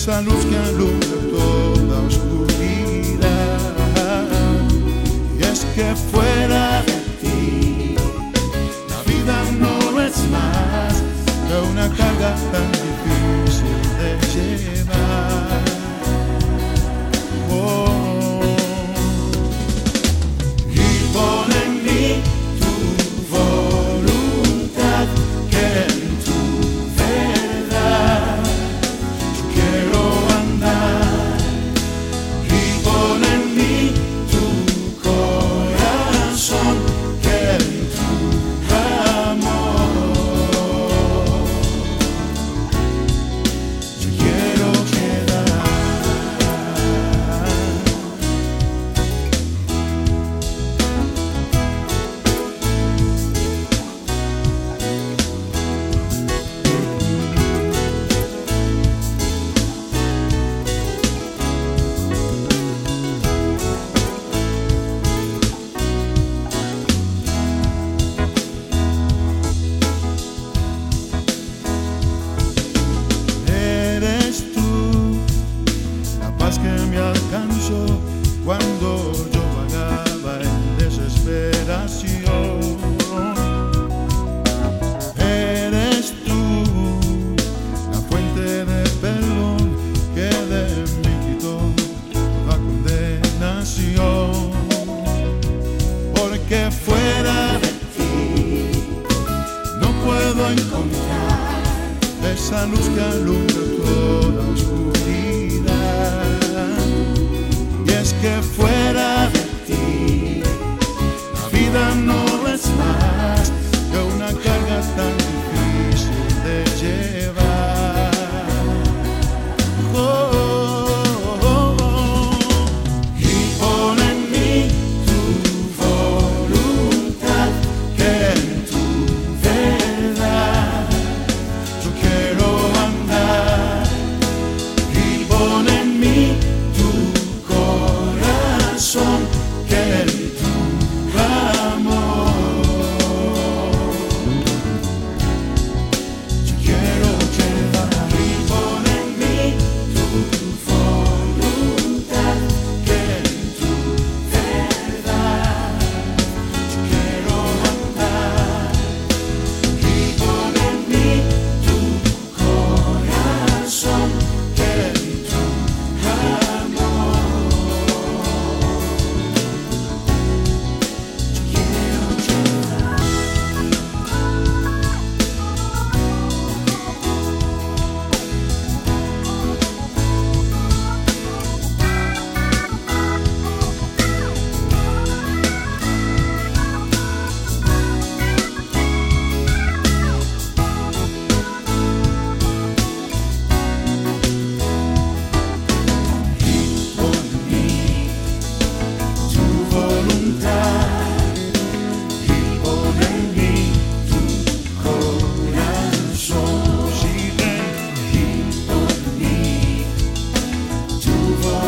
esa luz que alumbra toda oscuridad. Y es que fuera de ti, la vida no es más que una carga encontrar. Esa luz que alumbra todo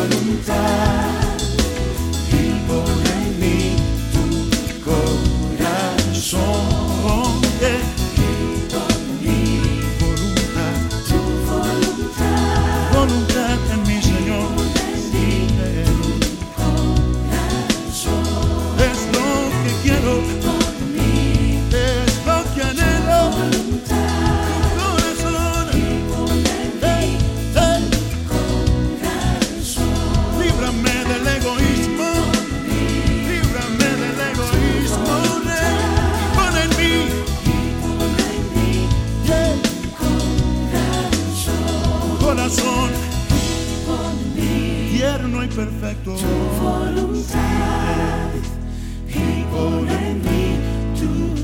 不再。Librame Del egoísmo, líbrame del egoísmo, pon en mí y pon en mí tu corazón, y tierno y perfecto, tú voluntades y pon en mí tu.